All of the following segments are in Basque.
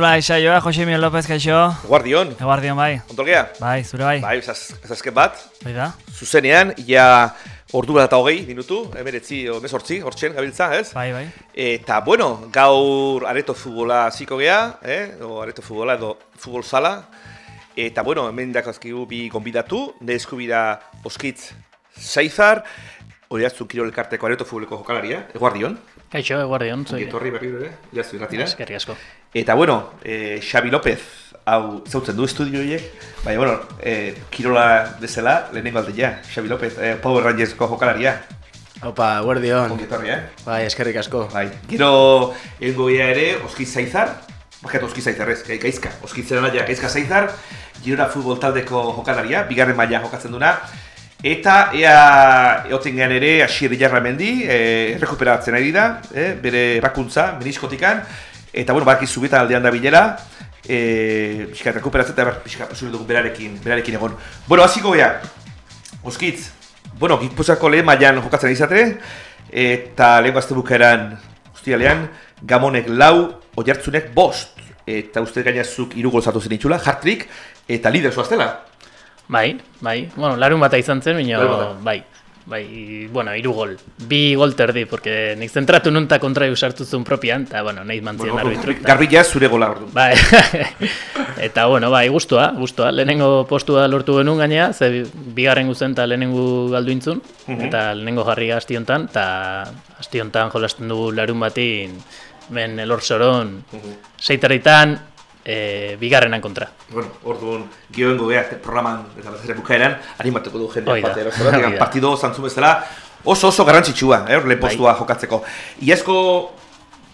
Kirolez bai saioa, Jose Miguel López kaixo. Guardion, Eguardion bai. ontolgea? Bai, zure bai. Bai, zaz- zazken bat, Bai da? zuzenean, ja ordu bat eta hogei minutu, emeretzi o mesortzi, hortzen gabiltza, ez? Bai, bai. Eta, bueno, gaur areto futbola ziko gea, eh? o areto futbola edo futbol sala. Eta, bueno, hemen dakazkigu bi gonbidatu, eskubira Oskitz Zaizar, hori azun kirol elkarteko areto futboleko jokalaria, eguardion, Kaixo, eguardion, zuei. etorri berri ere, jaztu irratira. Eskerrik asko. Eta bueno, eh, Xabi López, hau zautzen du estudioiek, baina bueno, eh, kirola bezala, lehenengo alde ja, Xabi López, eh, Power Rangersko jokalaria, Opa, guardion. ongi etorri, eh? Bai, eskerrik asko. Bai, gero egingo ere, Oskiz Zaizar, bakatu Oskiz Zaizar ez, gai- gaizka, Oskiz Zeranaia, gaizka Zaizar, Girona futbol taldeko jokalaria, bigarren maila jokatzen duna, Eta ea eoten gehan ere Asier Jarramendi, e, rekuperatzen ari da, e, bere rakuntza, meniskotikan, eta bueno, baki zubietan aldean da bilera, e, pixka, rekuperatzen eta pixka, posible dugu berarekin, berarekin egon. Bueno, hasiko gea, Oskitz, bueno, Gipuzako lehen mailan jokatzen izate, eta lehen gazte bukaeran, ustialean, Gamonek lau, Oiartzunek bost, eta uste gainazuk hiru gol sartu zen itxula, hartrik, eta lider zoaztela. Bai, bai. Bueno, larun bata izan zen, baina bai. Bai, bueno, hiru gol. Bi gol terdi, porque nik zentratu nun eta kontra sartu zuen propian, eta, bueno, nahi mantzien Bueno, arbitru. Garbila zure gola ordu. Bai, eta, bueno, bai, gustua, gustua. Lehenengo postua lortu genuen gainea, ze bi- bigarren guzen eta lehenengo galdu intzun, Mhm. eta lehenengo jarri asti hontan, eta asti hontan jolasten dugu larun batin, ben elor soron, Mhm. seiterritan, e, bigarrenan kontra. Bueno, orduan, gioengo gea programan eta bezere bukaeran, animatuko du erosora, hoi da. partido zantzu bezala, oso oso garrantzitsua, eh, lehen Bai. jokatzeko. Iazko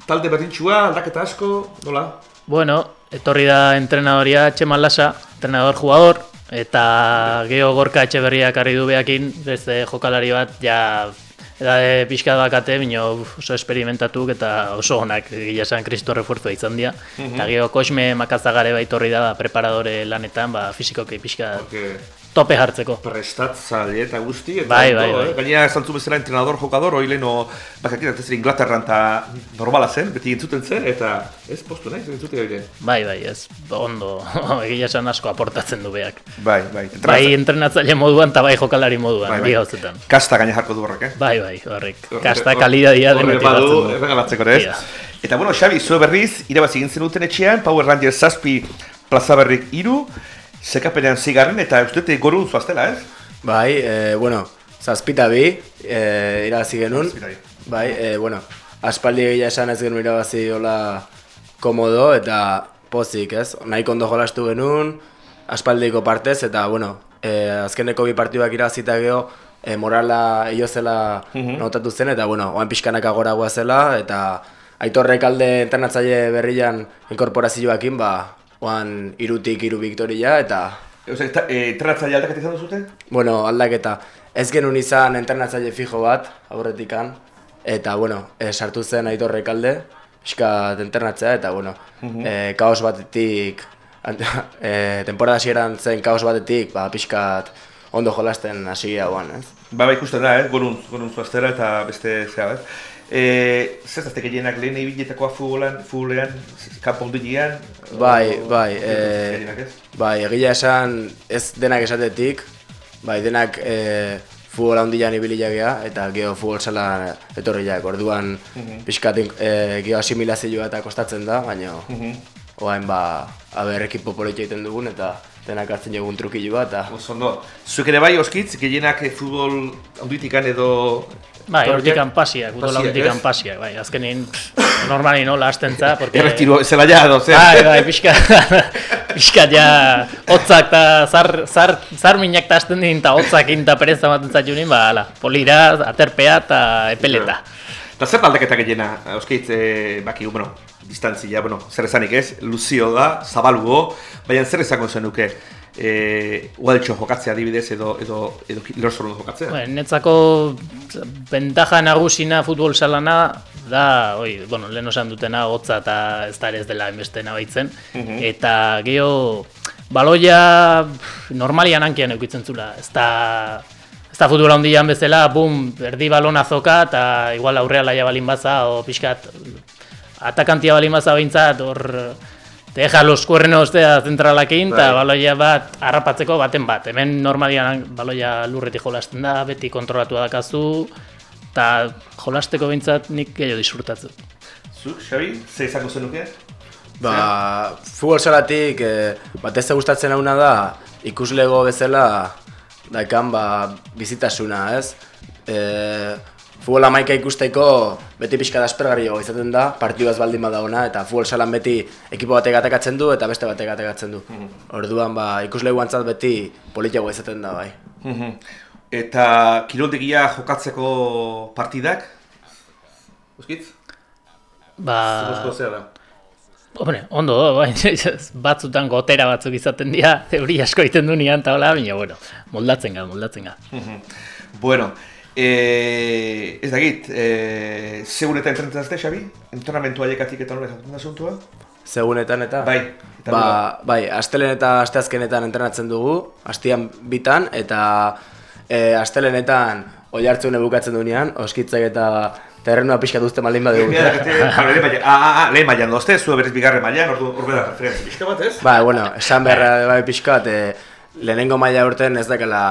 talde berdintxua, aldaketa asko, nola? Bueno, etorri da entrenadoria Txeman Lasa, entrenador-jugador, eta geho gorka etxeberriak harri du behakin, beste jokalari bat, ja, edade pixka bakate, bino oso esperimentatuk eta oso onak, gila esan kristo refuerzua izan dira. Eta geho Kosme Makazagare baitorri da, ba, preparadore lanetan, ba, fizikoki pixka Porque tope jartzeko. prestatzaile eta guzti, eta Bai, bai, bai. eh? Gainera, zantzu bezala entrenador, jokador, hori leheno, bakakit, ez Inglaterran eta normala zen, beti entzuten zen, eta ez postu nahi, entzute hori Bai, bai, ez, ondo, egia esan asko aportatzen du beak. Bai, bai. Bai entrenatzaile moduan eta bai jokalari moduan, Bai, bi bai. gauzetan. Kasta gaina jarko du horrek, eh? Bai, bai, horrek. Horre- Kasta kalidadia denetik badu, du. erregalatzeko ere, Ia. ez? Eta bueno, Xabi, zue berriz, irabazi egin zenuten etxean, Power Rangers zazpi plaza berrik iru, zekapenean zigarren, eta uste dut goru zuaztela, ez? Bai, e, bueno, zazpita bi, e, irabazi genuen. Bai, e, bueno, aspaldi egia esan ez genuen irabazi hola komodo eta pozik, ez? Nahiko ondo jolastu genuen, aspaldiko partez, eta, bueno, e, azkeneko bi partiduak irabazita geho, e, morala eio zela Mhm. notatu zen, eta, bueno, oan pixkanaka gora zela, eta aitorrek alde entrenatzaile berrian inkorporazioakin, ba, oan irutik iru viktoria, eta Ose, eta, e, entrenatzaile aldakat izan duzute? Bueno, aldaketa. Ez genuen izan entrenatzaile fijo bat, aurretikan. Eta, bueno, e, sartu zen aitorrek alde, pixkat entrenatzea, eta, bueno, e, kaos batetik, e, temporada hasieran zen kaos batetik, ba, pixkat ondo jolasten hasi guan, ez? Ba, ba, ikusten da, eh? gorun, gorun zuaztera eta beste zea, ez? E, zer zazte gehienak lehen ibiletakoa futbolan, futbolean, kanpo ondilean? Bai, o- bai, e, bai, egia esan ez denak esatetik, bai, denak e, futbola handian ibiliak gea, eta geho futbol zela etorriak, orduan pixkat e, geho asimilazioa eta kostatzen da, baina Mhm. oain ba, aber ekipo egiten dugun, eta denak hartzen jogun trukilu bat, eta Oso ondo. Zuek ere bai, oskitz, gehienak eh, futbol handitikan edo... Bai, hortikan pasiak, hortikan ez? pasiak, bai, azkenin normali nola hasten za, porque... Erretiro, zela ja, edo, zer? Bai, bai, pixka, pixka ja, hotzak eta zar, zar, zar minak ta hasten din, eta hotzak inta pereza ematen zaitu ba, ala, polira, aterpea eta epeleta. Eta zer aldaketa gehiena, oskitz, e, baki, bueno, distantzia, bueno, zer esanik ez, Luzio da, Zabalugo, baina zer esango zenuke, e, ualtxo jokatzea adibidez edo, edo, edo lorzoron jokatzea? Bueno, netzako bentaja nagusina futbol salana da, oi, bueno, lehen osan dutena hotza eta ez da ez dela enbeste nabaitzen. Eta geho, baloia normalian hankian eukitzen zula. Ez da, ez da futbola handian bezala, bum, erdi balona zoka eta igual aurrea laia balin baza, o pixkat atakantia balin baza behintzat, hor te deja los cuernos da zentralakin, eta Bai. baloia bat harrapatzeko baten bat. Hemen normalian baloia lurretik jolasten da, beti kontrolatu dakazu, eta jolasteko behintzat nik gehiago disfrutatzen. Zuk, Xabi, zer izango zenuke? Ba, futbol salatik eh, batez gustatzen hauna da ikuslego bezala daikan ba, bizitasuna, ez? E, futbol amaika ikusteko beti pixka da aspergarriago izaten da, partidu ez baldin bada ona, eta futbol salan beti ekipo batek atakatzen du eta beste batek atakatzen du. Orduan, ba, ikusleguantzat beti politiago izaten da, bai. Mhm. Eta kiroldegia jokatzeko partidak? Oskitz? Ba, Zuzko zea da? Hombre, ondo, bai, batzutan gotera batzuk izaten dira, euri asko egiten du nian, eta hola, baina, bueno, moldatzen ga, moldatzen ga. Bueno, e, ez dakit, e, zeure eta entrenatzazte, Xabi? Entrenamentu aiekatik eta nola esaten da asuntua? Segunetan eta? Bai, eta ba, nola? bai, astelen eta asteazkenetan entrenatzen dugu, astian bitan, eta e, astelenetan oi hartzune bukatzen duenean, oskitzek eta terrenua pixka duzte malin badugu. Lehen mailan, ah, ah, ah, dozte, zu berez bigarren mailan, ordu hor bera referentzia pixka bat, ez? Ba, bueno, esan beharra bai pixka bat, e, lehenengo maila urten ez dakela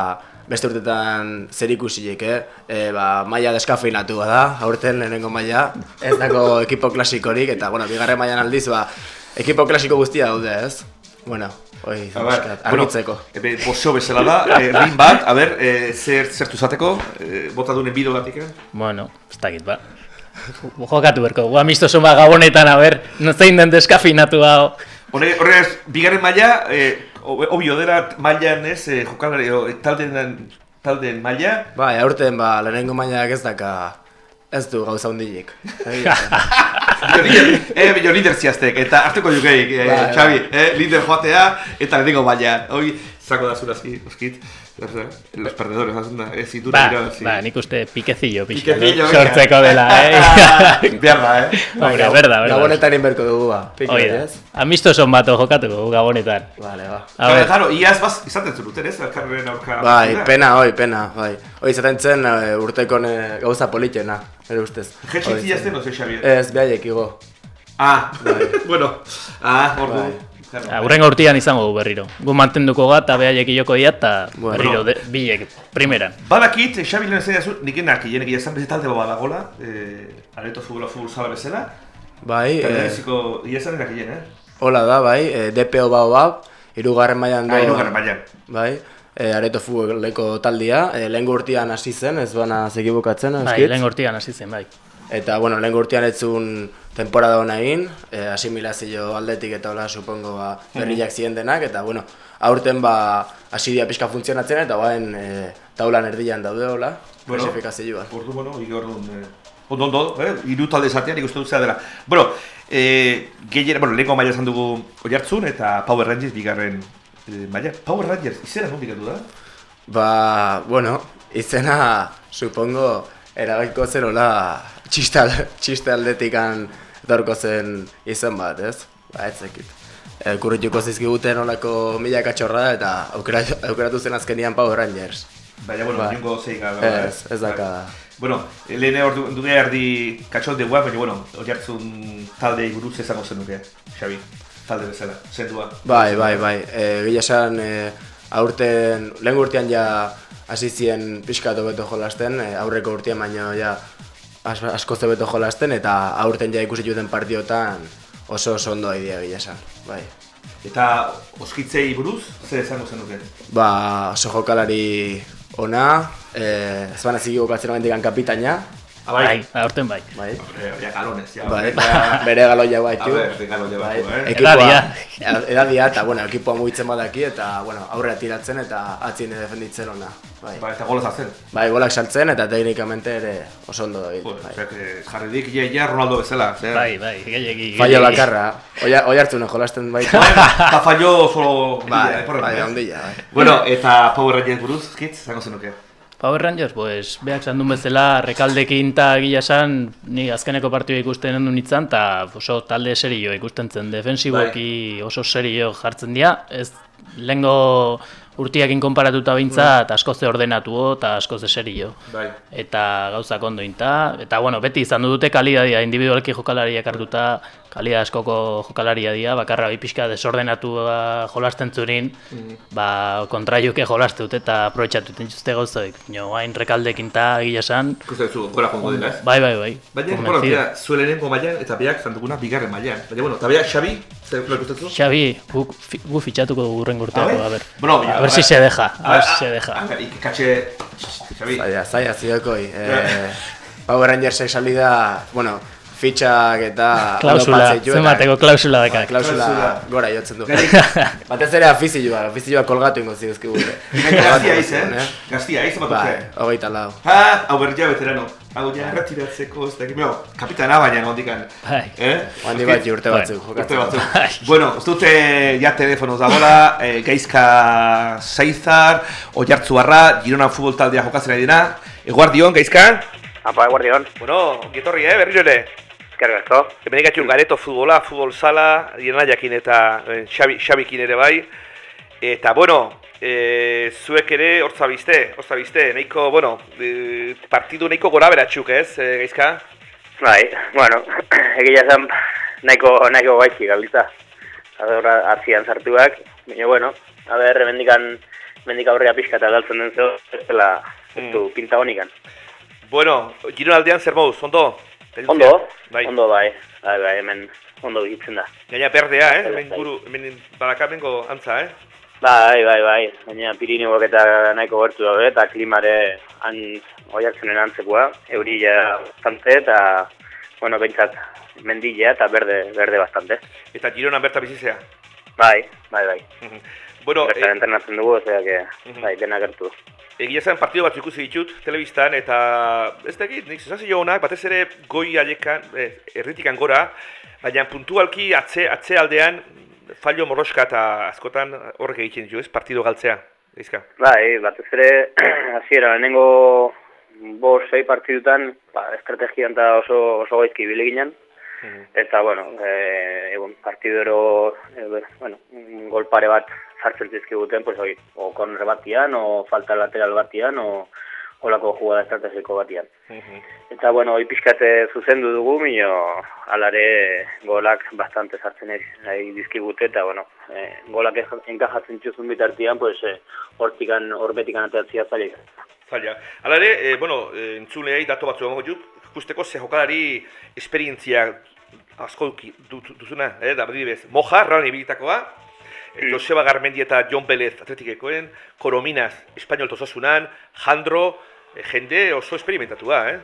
beste urtetan zer ikusiek, eh? E, ba, maila deskafeinatua da, aurten lehenengo maila, ez dako ekipo klasikorik, eta, bueno, bigarren mailan aldiz, ba, ekipo klasiko guztia daude, ez? Bueno, bat, argitzeko. Bueno, ebe, boxeo bezala da, e, rin bat, a ber, e, zer, zertu zateko, e, bota duen bideo batik, eh? Bueno, ez dakit, ba. Jokatu berko, gu amistoso ba gabonetan, a ber, no zein den deskafinatu hau. Horre, horregaz, bigarren maila, e, ob- obvio dela mailan ez, e, jokalari, o, taldeen, taldeen maila, Bai, aurten ba, lehenengo mailak ez daka, ez du gauza hundilik. Lider, eh, jo lider ziaztek, eta hartuko jukeik, eh, Bai, bai. Xabi, eh, lider joatea, eta lehenengo maila. Hoi, zako da zurazki, oskit, los perdedores, hazen da, ez zitu Ba, irabazi. ba, nik uste pikezillo pixka, Piquecillo, no? sortzeko dela, eh? Behar da, eh? Hombre, berda, berda. Gabonetan inberko dugu ba, piki Hoi bat, da, ez? amistoso bato jokatuko gabonetan. Vale, ba. Claro, claro, iaz baz, izaten zuten, ez? Elkarren aurka. Bai, pena, hoi, pena, bai. Hoi, izaten zen urteko ne, gauza politena, ere ustez. Hoi, itzia no sé, Xabi. Ez, behaiek igo. Ah, bueno, ah, ordu. Bai. Claro. Aurrengo urtean izango du berriro. Gu mantenduko ga eta behaiek joko dira eta Bueno. berriro de, bilek, primeran. Badakit, Xabi lehen zera zu, nik enak, jenek izan beste talde bat badagola, eh, areto futbola futbol zala bezala, Bai, eta e, bereziko, iazan enak jen, eh? hola da, bai, e, DPO bau bau, irugarren mailan do. Ah, irugarren mailan. Bai, e, areto futboleko taldia, e, lehen urtean hasi zen, ez bana zekibukatzen, Bai, eskit? lehen urtean hasi zen, bai. Eta, bueno, lehen urtean etzun temporada hona egin, e, asimilazio aldetik eta hola, supongo, ba, berriak ziren denak, eta, bueno, aurten, ba, hasi dia pixka funtzionatzen, eta baen e, taulan erdian daude, hola, Bueno. klasifikazioan. Ordu, bueno, ige orduan, eh, ondo, ondo, eh, iru talde zatean ikusten dut dela. Bueno, eh, gehiera, bueno, lehenko maila esan dugu oiartzun, eta Power Rangers bigarren eh, maila. Power Rangers, izena non bigatu da? Ba, bueno, izena, supongo, erabakiko zen hola, txiste, al- txiste aldetikan dorko zen izen bat, ez? Ba, ez zekit. E, kurrituko zizkiguten olako milaka txorra eta aukera, aukeratu zen azkenian Power Rangers. Baina, bueno, Bai. jongo zeika. Ez, ez daka. Bueno, lehen ordu, du erdi katxolde guak, baina, bueno, oiartzun talde buruz ezango zenuke, Xabi, talde bezala, zendua. Bai, bai, bai. E, Gila esan, e, aurten, lehen urtean ja hasi ziren pixka beto jolasten, e, aurreko urtean baino ja as, asko beto jolasten, eta aurten ja ikusi duten partiotan oso oso ondo idea gila esan, bai. Eta oskitzei buruz, zer esango zenuke? Ba, oso jokalari ona, eh, ez baina zigi gokatzen momentik kapitaina, Bai, aurten bai. bai. Ja, galones, ja. Bai, bere galoia bai, A ver, de galoia Bai, eh? ekipoa, Edadia. edadia, eta, bueno, ekipoa mugitzen badaki, eta, bueno, aurrera tiratzen eta atzien defenditzen ona. Bai, Ba, eta gola zen. bai golak saltzen eta teknikamente ere oso ondo dabil. Pues, Bai. que jarri dik, ja, ja, Ronaldo bezala. Zer? Bai, bai, gehiagi. Fallo gehiegi. bakarra, oi, oi hartzunen jolasten baita. Eta fallo oso... bai, bai, eh? ondilla, bai. Bueno, eta Power Rangers buruz, kitz, zango zenuke? Power Rangers, pues, beak zandun bezala, rekaldekin eta gila esan, ni azkeneko partioa ikusten hendu nintzen, eta oso talde serio ikusten zen, defensiboki oso serio jartzen dira, ez lehengo urtiakin konparatuta bintzat, askoz ze ordenatu eta askoz ze serio. Bai. Eta gauzak ondo inta, eta bueno, beti izan dute kalidadia, individualki jokalariak hartuta, kalidad askoko jokalaria dira, bakarra bi pixka desordenatu jolasten zurin, ba, kontraiuke jolaste dute eta aprobetxatu dituzte gauzoik. No, hain rekaldekin eta gila esan, Ikusten zu, gora jongo dela, ez? bai, bai, bai. Baina, bueno, tira, zuen lehenengo mailan eta biak zanduguna bigarren mailan. Baina, bueno, eta biak Xabi, zer? Xabi, gu, fi- gu fitxatuko dugu urren urteako, A ver. a ver. Bueno, a ver si se deja, a ver si se deja. A ver, ikatxe, Xabi. Zaila, zaila ziokoi. Eh, Power Rangersek salida, bueno, fitxak eta... Klausula, zenbateko klausula dakak. Klausula Klausula. gora jotzen du. Batez ere afizioa, afizioa kolgatu ingo ziguzkigute. Gaztia aiz, eh? Gaztia aiz, bat Bai, dute. hogeita lau. Ha, hau berria veterano. Hau ja, erretiratzeko, ez dakit, meo, kapitana baina ondikan. Bai. Eh? Handi bat urte Bai. batzuk, Urte jokatzen. batzuk. bueno, ez dute ja telefonoz dagoela, eh, Gaizka Saizar, Oiartzuarra, Girona futbol taldea jokatzen ari dena. Eguardion, Gaizka? Apa, guardión. Bueno, gietorri, eh, berriro ere. Eskerrik asko. Hemen ikatxun gareto futbola, futbol sala, Girona jakin eta eh, Xabi, Xabikin ere bai. Eta, bueno, e, zuek ere hortza bizte, hortza bizte, nahiko, bueno, e, partidu nahiko gora beratxuk, ez, e, Gaizka? Bai, bueno, egia esan nahiko, nahiko gaitxi galditza. Adora hartzian sartuak, baina bueno, a ber, hemendikan hemendik aurrea pixka eta galtzen den zeo, ez dela, ez du, pinta honikan. Bueno, Girona aldean zer moduz, ondo? Ondo, Bai. ondo bai, bai, bai, hemen ondo bizitzen da. Gaina berdea, eh? Bai, Hemen bai. guru, hemen badakamengo antza, eh? Bai, bai, bai, baina Pirineoak eta nahiko gertu daude, eta klimare han oiartzenen antzekoa, eurila bastante, eta, bueno, behintzat mendilea eta berde, berde bastante. Eta Girona berta bizizea. Bai, bai, bai. Bueno, Bertan e, entrenatzen dugu, osea que, Mhm. bai, dena gertu. egia zen partido bat ikusi ditut telebistan eta ez dakit, nik sensazio honak batez ere goi alekan, eh, erritikan gora, baina puntualki atze, atze aldean fallo morroska eta askotan horrek egiten ditu, ez? Partido galtzea, Gaizka. Bai, batez ere, hasiera lehenengo bo sei partidutan, ba, estrategian eta oso, oso gaizki ibili ginen, Eta, bueno, e, egon, partidero, e, bueno, un gol pare bat sartzen zizkiguten, pues, oi, o corner batian, o falta lateral batian, o holako jugada estrategiko batian. Eta, bueno, hoi pixkate zuzendu dugu, mino, alare golak bastante sartzen nahi dizkigute, eta, bueno, e, golak enkajatzen txuzun bitartian, pues, e, hortikan, horbetikan ateatzia. Zaila. Hala ere, e, bueno, e, entzuleei datu batzu emango dut, ikusteko ze jokalari esperientzia asko duki- du- du- duzuna, eh, da adibidez, Moja, Real ibilitakoa, eh, Joseba Garmendi eta Jon Belez atletikekoen, Korominas, Espainol tosasunan, Jandro, eh, jende oso esperimentatua, eh?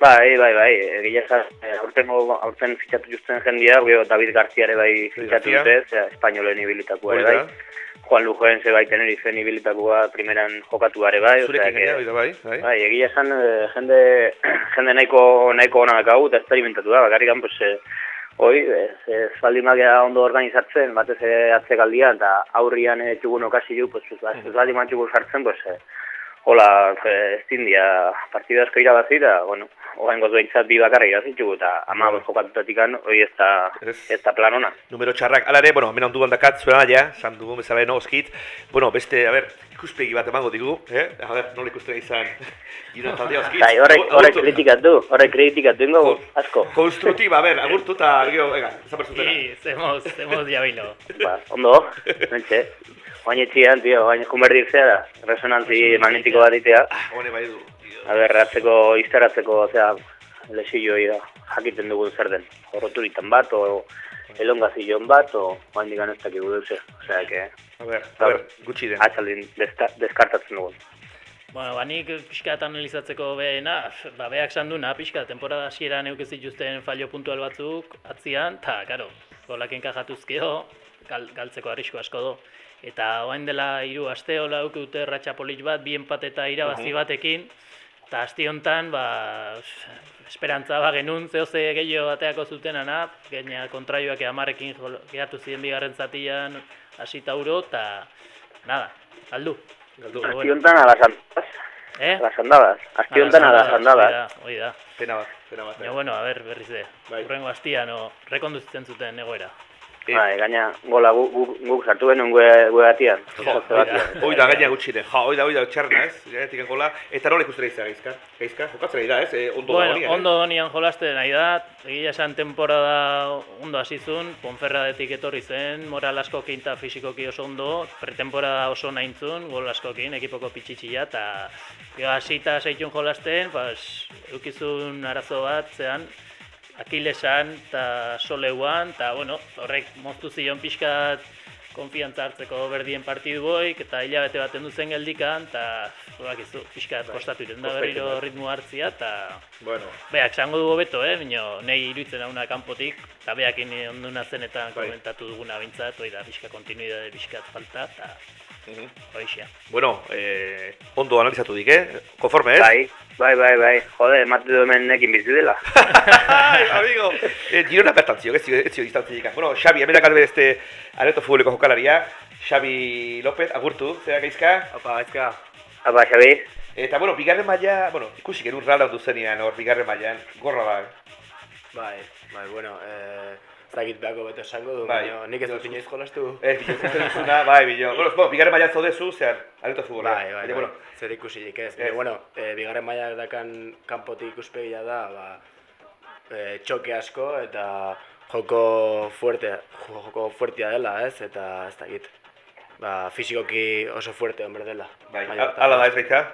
Bai, bai, bai, egia esan, eh, aurten, fitxatu justen jendia, gero David García ere bai fitxatu dute, zera, espainolen ibilitakoa ere bai. Juan Lujoen ze bai Tenerife ibilitakoa primeran jokatu ere bai, Zurekin da bai, bai. Bai, egia esan, eh, jende, jende nahiko, nahiko ona dakau eta esperimentatu da, bakarrikan, pues, eh, hoi, ez, ez baldin bagea ondo organizatzen, batez ere atzekaldia, eta aurrian eh, txugun okasi ju, pues, ez, ez baldin txugun sartzen, pues, eh, hola, ez dindia, partida asko irabazi, eta, bueno, hogain gozu behintzat bi bakarra irabazi txugu, eta ama Bai. jokatutatik hoi ez da, Ez. da plan ona. Numero txarrak, ala ere, bueno, hemen onduan dakat, zuen alaia, san dugu bezala no, oskit. Bueno, beste, a ber, ikuspegi bat emango digu, eh? A ber, nola ikusten izan, giro taldea oskit. Bai, horrek, horrek Agurtu. kritikatu, horrek kritikatu ingo, Ko- asko. Konstruktiba, a ber, agurtu eta, gero, venga, esan berzutera. Sí, zemos, zemos jabilo. Ba, ondo, mentxe. Oain etxian, tio, oain junberdik zea da. Resonantzi magnetiko bat itea. Hone bai du. A ber, atzeko, iztaratzeko, osea, lesioi da, jakiten dugun zer den. Horroturitan bat, o elongazillon bat, o oaindik ez dakigu deuse. Osea, que A ber, a ber, gutxi den. atxaldin deska- deskartatzen dugun. Bueno, ba, nik pixka bat analizatzeko behena, ba, beak esan duna, pixka, temporada hasieran euk ez dituzten fallo puntual batzuk atzian, eta, karo, golak enkajatuzkio, gal, galtzeko arrisku asko do. Eta orain dela hiru aste hola euk dute ratxa polit bat, bi enpat eta irabazi batekin, eta asti hontan, ba, esperantza ba genuen zehoze gehiago bateako zutenana, gaina kontraioak amarekin gehatu ziren bigarren zatian, hasi tauro, eta, nada, aldu. Galdu. Bueno. Asti honetan a las andadas. Eh? A las andadas. Asti honetan a las andadas. Hori da. Pena bat, pena bat. Baina, bueno, a ber, berriz de. Bai. Urrengo astian, no, rekonduzitzen zuten egoera. Eh. Bai, gaina gola guk gu, gu sartu genuen gue, gue batian. Hoi da, da gaina gutxi den. Ja, hoi da, hoi da, txarna ez, gainetik gola. Eta nola ikusten izan gaizka? Gaizka, jokatzen ari da ez, eh, ondo da bueno, hori, eh? ondo donian jolaste nahi da, egia esan temporada ondo hasi zuen, Ponferradetik etorri zen, moral askokin eta fisikoki oso ondo, pretemporada oso nahintzun, gol askokin, ekipoko pitxitxia, eta gero hasita zeitun jolasten, pas, eukizun arazo bat, zean, Akilesan eta Soleuan, eta bueno, horrek moztu zion pixkat konfiantza hartzeko berdien partidu boik, eta hilabete baten duzen geldikan, eta bakizu, pixkat kostatu iren da berriro ritmo hartzia, eta Bueno, beak zango dugu beto, eh? Bino, nahi iruditzen hauna kanpotik, eta beakin onduna zenetan Bai. komentatu duguna bintzat, hori da, pixka kontinuidade pixkat falta, eta Horixea. bueno, eh, ondo analizatu dik, eh? Konforme, ez? Bai, bai, bai, bai. Jode, emate du hemen nekin bizi dela. Ai, amigo. Eh, Girona bertan zio, ez zio, ez zio distantziak. Bueno, Xabi, hemenak albe este areto futboleko jokalaria. Xabi López, agurtu, zera gaizka. Opa, gaizka. Apa, Xabi? Eta, bueno, bigarren maila, bueno, ikusi genuen rala ondu zenean, hor, bigarren mailan, gorra da. Bai, bai, bueno, eh, ez dakit beako beto esango du, Bai. baina nik ez dut inoiz jolastu. Ez, bilo, ikusten duzuna, bai, bilo. Bueno, bueno, bigarren mailan zaudezu, zean, areto futbola. Bai, bai, bai. bueno, Zer ikusirik ez. Ez. Baina, bueno, eh, bigarren mailak dakan kanpotik ikuspegia da, ba, eh, txoke asko eta joko fuerte, jo- joko fuertea dela, ez? Eta ez dakit. Ba, fisikoki oso fuerte hombre dela. bai, Maila a- hartan. ala da ez gaizka.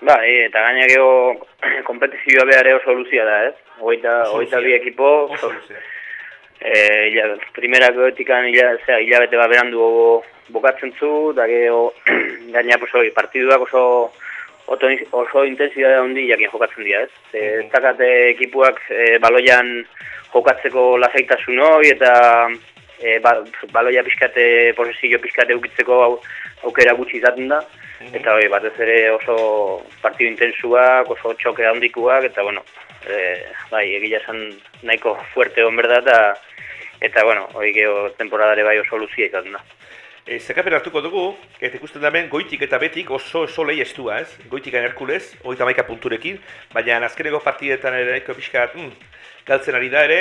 Bai, eta gaina gero kompetizioa behar oso luzia da, ez? Hogeita, hogeita bi ekipo, Oso luzea. E, ila, primerako etikan ila, zera, hilabete bat berandu bokatzen zu, da gero gaina pues, hori, partiduak oso oto, oso intensidade handi jakin jokatzen dira, ez? Ze, Mhm. ez dakate ekipuak e, baloian jokatzeko lasaitasun hori eta e, ba, baloia pixkate, posesio pixkate ukitzeko au, aukera gutxi izaten da. Eta hori, batez ere oso partidu intensuak, oso txoke handikuak, eta bueno, e, bai, egia esan nahiko fuerte hon berda, eta, eta bueno, hori geho temporadare bai oso luzia izaten da. E, zekapen hartuko dugu, eta ikusten da hemen goitik eta betik oso oso lehi estua, ez? Goitikan Herkules, hogeita maika punturekin, baina azkeneko partidetan ere nahiko pixka mm, galtzen ari da ere,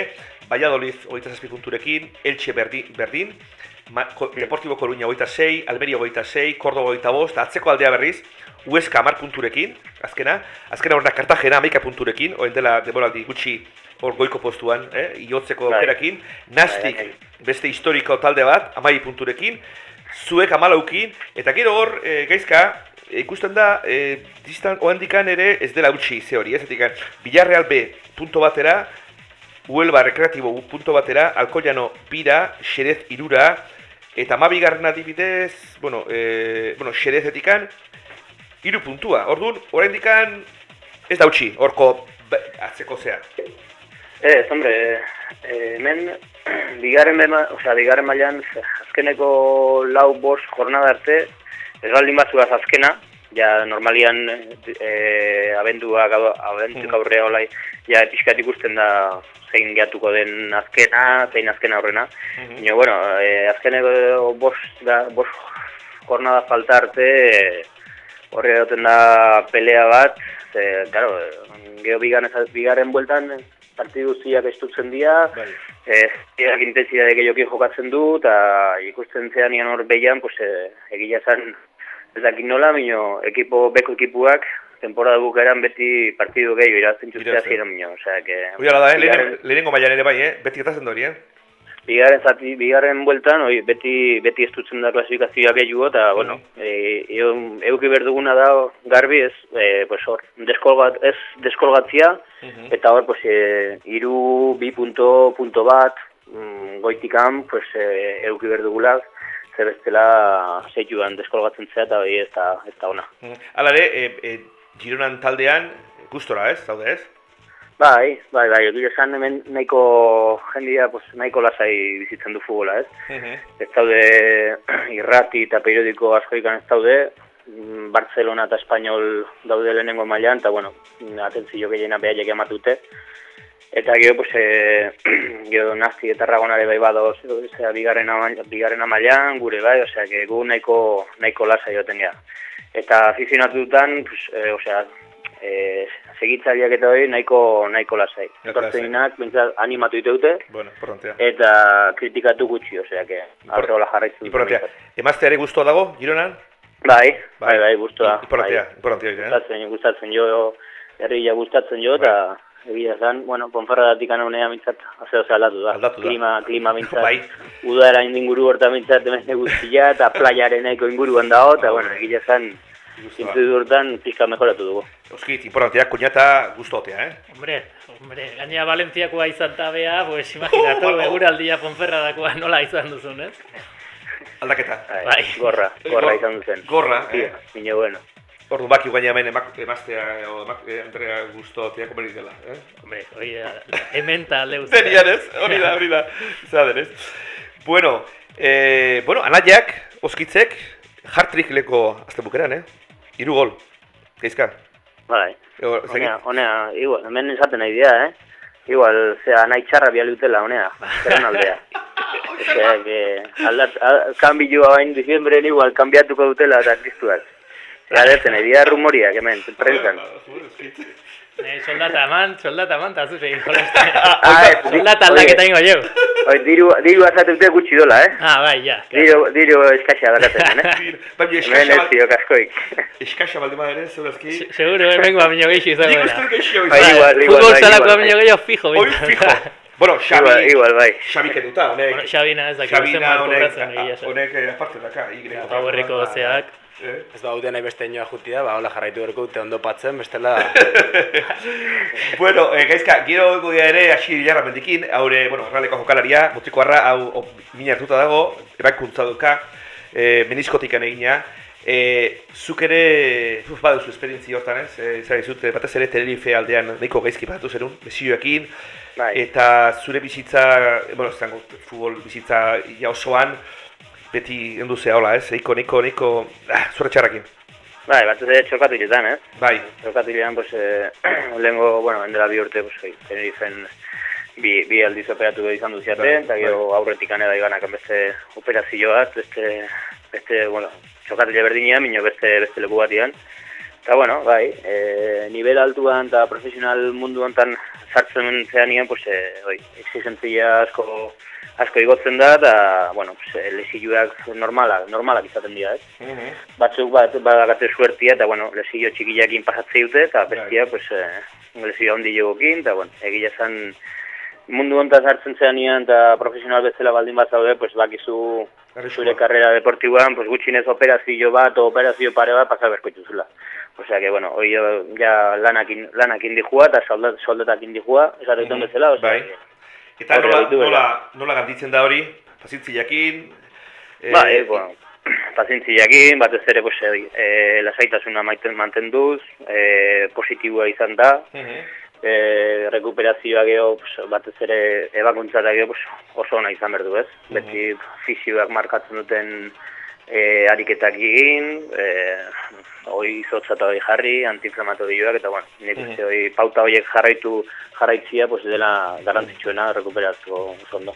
Valladolid hogeita zazpi punturekin, Elche berdin, berdin Deportibo Coruña hogeita sei, Almeria hogeita sei, Cordoba hogeita bost, atzeko aldea berriz, Huesca amar punturekin, azkena, azkena horrena Cartagena amaika punturekin, oen dela deboraldi gutxi hor goiko postuan, eh, iotzeko Bai. aukerakin, Nastik, Bai, bai. beste historiko talde bat, amai punturekin, zuek amalaukin, eta gero hor, e, gaizka, ikusten da, e, distan ohandikan ere ez dela utxi ze hori, ez etikan, Villarreal B punto batera, Huelva Rekreatibo punto batera, Alkoiano bira, Xerez irura, eta amabigarren adibidez, bueno, e, bueno Xerezetikan, hiru puntua. Orduan, oraindikan ez da utxi, horko atzeko zea. Ez, hombre, eh, hemen, bigarren, osea, bigarren mailan azkeneko lau bost jornada arte, ez baldin batzuaz azkena, ja normalian eh, abendua, gau- abenduak Mhm. aurrea olai, ja pixkat ikusten da zein geatuko den azkena, zein azkena horrena. Baina, bueno, eh, azkeneko bost, da, bost jornada falta arte, eh, horre egoten da pelea bat, ze, claro, eh, gero bigarren, bigarren bueltan partidu guztiak estutzen dira, Bai. ez ziak intensidade gehiokin jokatzen du, eta ikusten zean hor behian, pues, eh, egia esan ez dakit nola, mino, ekipo, beko ekipuak, temporada bukaeran beti partidu gehiago irazten txustea ziren mino, osea, que... Hori ala da, eh? bigarren- lehenengo, mailan ere bai, eh? beti gertatzen da hori, eh? bigarren zati, bigarren bueltan, oi, beti, beti estutzen da klasifikazioa gehiago, eta, bueno, e, e, euki berduguna da garbi ez, e, pues hor, deskolgat, ez deskolgatzia, eta hor, pues, e, iru, bi punto, punto bat, mm, goitikan, pues, e, euki berdugula, ze bestela zeituan deskolgatzen zea, eta hori ez da, ez da ona. Hala ere, e, e, Gironan taldean, gustora ez, zaude ez? Bai, bai, bai, egia esan hemen nahiko jendia, pues, nahiko lasai bizitzen du futbola, ez? Ez daude irrati eta periodiko askoikan ez daude, mm, Barcelona eta Espainol daude lehenengo mailan eta bueno, atentzio gehiena behaiek ematute. Eta gero, pues, e, gero Nasti eta Ragonare bai badoz, osea, bigarren, ama- bigarren mailan gure bai, osea, que gu nahiko, nahiko lasa joten gea. Eta afizionatutan, pues, e, osea, e, segitzaileak eta hori nahiko, nahiko lasai. Etortzeinak, bintzat, animatu iteute, Bueno, importantea. eta kritikatu gutxi, osea, que horrela jarraitzen dute Importantea. behintzat. Emazteare guztua dago, Gironan? Bai, bai, bai, guztua. Importantea, bai. importantea. eh? Gustatzen, gustatzen jo, herria gustatzen jo, eta egia esan, bueno, Ponferradatik anunea mintzat, azeo ze aldatu da. Aldatu da. Klima, klima mintzat, Bai. udara inguru horta mintzat hemen guztia, eta playaren nahiko inguruan dago, eta bueno, egia esan, Gustua. zintzu hortan pizka mejoratu dugu. Euskit, importantea, kuñata guztotea, eh? Hombre, hombre, gainera Valentziakoa izan tabea, pues imaginatu, eguraldia Ponferradakoa nola izan duzun, ez? Aldaketa. Bai, Bai. gorra, gorra izan duzen. Gorra, eh? Tio, Mino bueno. Ordu baki gaina hemen emak, emaztea, o emak, eh, Andrea guztotea komeni dela, eh? Hombre, hori da, hemen eta leuz. Zenian ez, hori da, hori da, zaden ez. Bueno, eh, bueno, anaiak, oskitzek, hartrik leko azte bukeran, eh? Iru gol, geizka. Bai. Honea, honea, igual, hemen esaten nahi dira, eh? Igual, zera, nahi txarra biali utela, honea, zerren aldea. Osea, que, aldat, al, kambioa bain diciembren igual, kambiatuko dutela eta kristuak. Nahi dira rumoriak, hemen, prensan. Eh, soldata eman, soldata eman, eta zuz egin Ah, ez, Soldata aldaketa ingo jau. Oi, diru, diru azate dute gutxi dola, eh? Ah, bai, ja. Diru, diru eskaxa dakaten, eh? Baina Hemen eskaxa, ez bal- dio kaskoik. eskaxa balde madere, zeurazki. Se- Seguro, hemen baino gehiago izango Nik dela. uste dut gehiago Bai, izan. igual, igual, Futbol bai, zalako igual, baino bai. gehiago fijo. Hoi bintzat. fijo. Bueno, Igual, Xabi, igual, bai. Xabi keduta, honek. Bueno, Xabina ez dakit zen Xabina, marko honek, brazen egia honek eh, aparte daka, Y. Gau herriko zeak. Eh? Ez da haute nahi beste inoa jutia, ba, hola jarraitu berko dute ondo patzen, bestela... bueno, eh, gaizka, gero ego ere hasi jarra mendikin, haure, bueno, erraleko jokalaria, mutiko harra, hau mina hartuta dago, erankuntza duka, eh, meniskotikan egina, eh, zuk ere, uf, baduzu esperientzia hortan ez, eh, zara izut, batez ere Tenerife aldean nahiko gaizki batu zerun, lesioekin, Bai. eta zure bizitza, bueno, zango, futbol bizitza ja osoan, beti enduzea hola ez, eiko, nahiko, nahiko, ah, zure txarrakin. Bai, batez ere txokatiletan, eh? Bai, Txokatilean, pues, eh, lehengo, bueno, endela bi urte, pues, oi, Tenerifen bi, bi aldiz operatu behar izan duziate, Bai, eta gero aurretik anera iganak beste operazioak, beste, beste, bueno, txokatile berdinean, minio beste, beste leku batian. Eta, bueno, bai, e, nivel altuan eta profesional mundu hontan sartzen zeanien, pues, e, oi, exigentzia asko, asko igotzen da, eta, bueno, pues, lesiluak normalak, normalak izaten dira, ez? batzuk bat badakate suertia eta bueno, lesillo txikiakin pasatzei dute eta bestia pues eh, lesillo handi jogokin eta bueno, egia esan mundu honetan sartzen zeanian eta profesional bezala baldin bat zaude, pues bakizu zure karrera deportiboan, pues gutxinez operazio bat o operazio pare bat pasa berko dituzula. Osea que bueno, hoy ja lanakin lanakin dijua eta soldat soldatakin dijua, esaten bezala, osea. Bai. Eta nola, nola, nola ganditzen da hori, pazientziakin, eh, Bai, bueno, pazientziakin, batez ere pues, e, lasaitasuna maiten mantenduz, e, positiboa izan da, Mhm. e, rekuperazioa geho, pues, batez ere ebakuntzara geho pues, oso ona izan berdu ez. Beti fisioak markatzen duten e, ariketak egin, e, hoi izotza eta hoi jarri, antiinflamatorioak, eta bueno, nik uste hoi pauta horiek jarraitu jarraitzia, pues, dela garrantzitsuena rekuperatzeko oso ondo.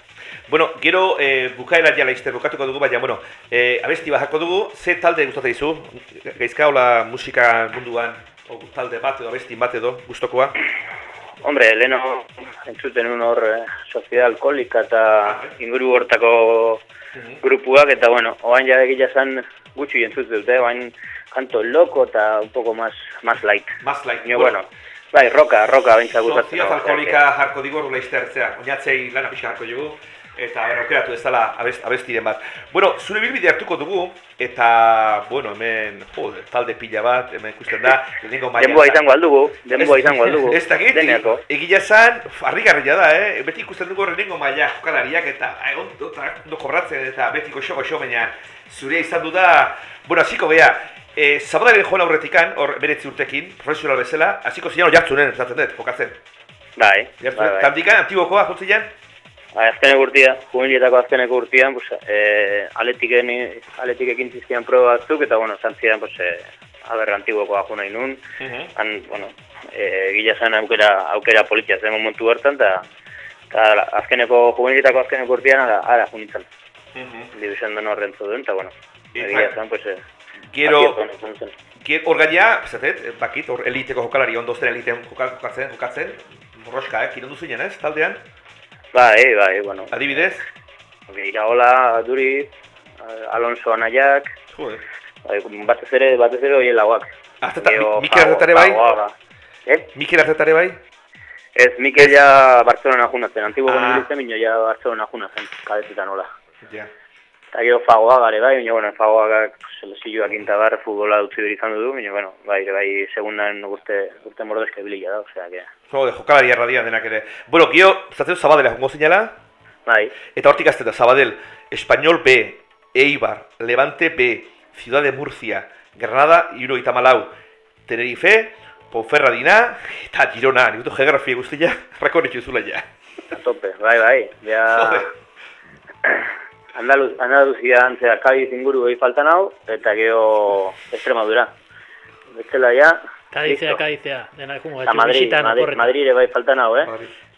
Bueno, gero eh, bukaera ja laizte bukatuko dugu, baina, bueno, eh, abesti bajako dugu, ze talde gustatu dizu? Gaizka hola musika munduan, o talde bat edo abesti bat edo, gustokoa? Hombre, leno entzuten un hor eh, Sociedad Alkoholika eta inguru hortako grupuak, eta bueno, oain ja egia zan gutxi entzuten dute, oain kanto loko eta un poco más, más light. Más like, Baina, bueno, bai, roka, roka bentsa gustatzen. Osea alkoholika jarko digu horrela laizte hartzea, oinatzei lana pixa jarko dugu, eta ber, aukeratu ez dela abest, abestiren bat. Bueno, zure bilbide hartuko dugu, eta, bueno, hemen, jode, talde pila bat, hemen ikusten da, lehenengo maila. Denboa izango aldugu, denboa izango aldugu. Ez dakit, Deneako. egia esan, harrigarria da, eh? Beti ikusten dugu lehenengo maila jokalariak eta eh, ondo, eta ondo kobratzen eta beti goxo goxo baina zure izan du da, bueno, hasiko bea, e, zabadaren joan aurretikan, hor beretzi urtekin, profesional bezala, hasiko zian hor jartzunen, esaten dut, jokatzen. Bai, bai, bai. tantikan, antibokoa, jotzian, Bai, azkeneko urtia, jubilietako azkeneko urtian, pues, eh, aletiken, aletikekin zizkian proba batzuk, eta, bueno, zantzidan, pues, eh, aber antiguokoa jo nahi nun. Han, bueno, eh, gila zen aukera, aukera politia zen momentu bertan, eta azkeneko, jubilietako azkeneko urtian, ara, ara jo nintzen. Division den horren duen, eta, bueno, egia zen, pues, eh, Gero. Gero, hor gaina, esatet, bakit, hor eliteko jokalari, ondo zen eliten joka- jokatzen, jokatzen, morroska, eh, kirondu zinen, ez, taldean, Bai, bai, bueno, adibidez, Iraola, Duri, Alonso Anaiak, Joder. bai, batez ere, batez ere Gero, Mi- Mikel Artetare bai? Eh? Mikel Artetare bai? Ez, Mikel ja Barcelona juna zen, antiguo Ah. bino ja Barcelona juna zen, kadetetan hola. Ja. Eta gero Fagoaga ere bai, bino, bueno, Fagoaga selezioak intabar, futbola utzi behar izan du, bino, bueno, bai, bai, segundan urte, urte mordezka bilia da, osea, que, Jode, jokalari erradian denak ere. Bueno, gio, zaten Zabadela jongo zinala, bai, eta hortik azte da, Zabadel, Español B, Eibar, Levante B, Ciudad de Murcia, Granada, Iro Itamalau, Tenerife, Ponferradina, eta Girona, nik dut geografia guztia, rakonetxu zula ja. tope, bai, bai, ja... Andaluz, Andaluzia antzea Cádiz inguru behi faltan hau, eta gero Extremadura. Bestela ja, Kadizea, kadizea, dena jungo, Eta Madrid, Madrid, Madrid ere bai faltan hau, eh?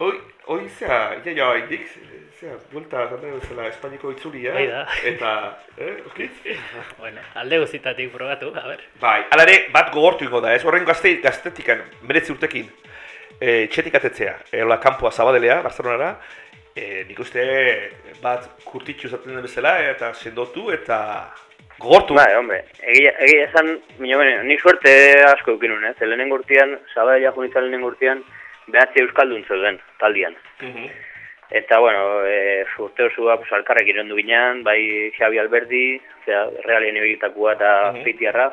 Hoi, hoi zea, ja, ja, indik, zea, vuelta, zaten bezala, Espainiko itzulia, Bai da. eta, eh, oskitz? Bueno, alde guztitatik probatu, a ber. Bai, ala ere, bat gogortu ingo da, ez horren gazte, gaztetikan, meretzi urtekin, e, txetik atetzea, eola kanpoa zabadelea, Barcelonara, e, nik uste bat kurtitxu zaten den bezala, eta sendotu, eta gogortu. Bai, hombre, egia, egia esan, minio bene, ni suerte asko eukinun, ez? Lehenengo urtean, Sabadella junitza lehenengo urtean, behatzi euskaldun zeuden, taldian. Mhm. Eta, bueno, e, urte osua, pues, alkarrek irendu ginean, bai Xabi Alberdi, zera, realien ebilitakoa eta Mhm. Fitiarra,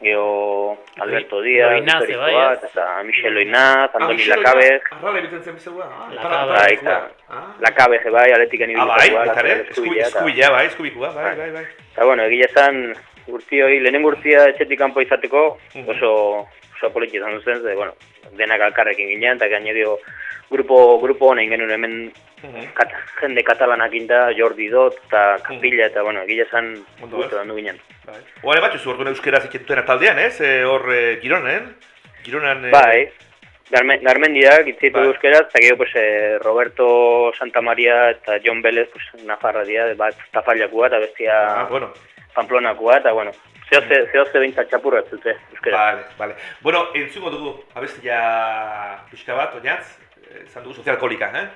gero Alberto Díaz, Loinaz, historikoa, bai, ez? eta Michel Loinaz, Ah, Andoni Michel Lakabe, Oina, Arrala egiten zen bizagua. Ah, Lakabe. para- para bai, jugua. eta Ah. Lakabe, je, bai, atletikani Ah, bai, eta- eskubila, bai, eskubikua, bai, bai, bai. Eta, bueno, egia esan, urti hori, lehenengo urtia etxetik kanpo izateko, oso, oso politxe izan duzen, ze, bueno, denak alkarrekin ginean, eta gainero grupo, grupo honen genuen hemen Mhm. kat, jende katalanak inda, Jordi Dot, eta Kapila, eta, bueno, egia esan, ez? dandu ginen. Bai. Oare bat, zu orduan euskera ziketutena taldean, ez? E, hor e, Gironen, Gironan... E, Bai, Garmen, Garmendiak, itzitu Bai. euskeraz, eta gero, pues, eh, Roberto Santamaria eta John Vélez, pues, Nafarra dira, bat Tafallakua eta bestia Ah, bueno, Pamplonakoa, eta, bueno, zehoze, zehoze behintzat txapurra ez dute, euskera. Vale, vale. Bueno, entzungo dugu, abestia pixka bat, oinatz, eh, zan dugu sozialkolika, eh?